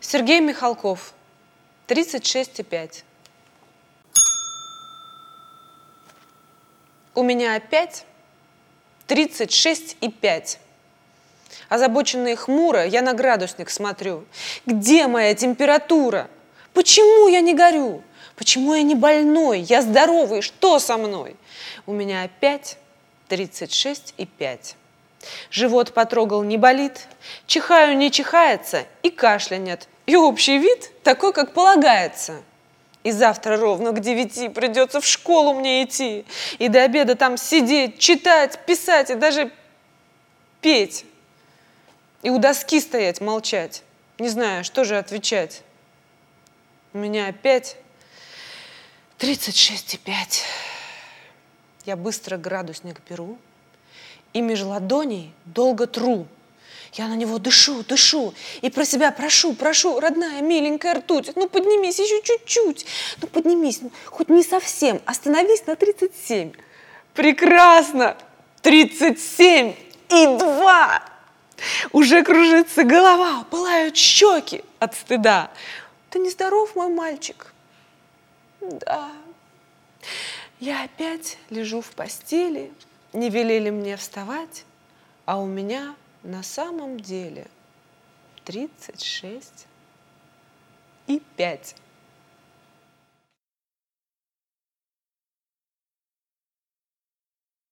Сергей Михалков, 36,5. У меня опять 36,5. Озабоченная и хмуро, я на градусник смотрю. Где моя температура? Почему я не горю? Почему я не больной? Я здоровый, что со мной? У меня опять 36,5. Живот потрогал, не болит, чихаю, не чихается и кашля нет. И общий вид такой, как полагается. И завтра ровно к девяти придется в школу мне идти. И до обеда там сидеть, читать, писать и даже петь. И у доски стоять, молчать. Не знаю, что же отвечать. У меня опять 36,5. Я быстро градусник беру и меж ладоней долго тру. Я на него дышу, дышу и про себя прошу, прошу, родная, миленькая ртуть, ну поднимись еще чуть-чуть, ну поднимись, ну, хоть не совсем, остановись на 37. Прекрасно! 37 и 2! Уже кружится голова, пылают щеки от стыда. Ты нездоров, мой мальчик? Да. Я опять лежу в постели, не велели мне вставать, а у меня на самом деле 36 и 5.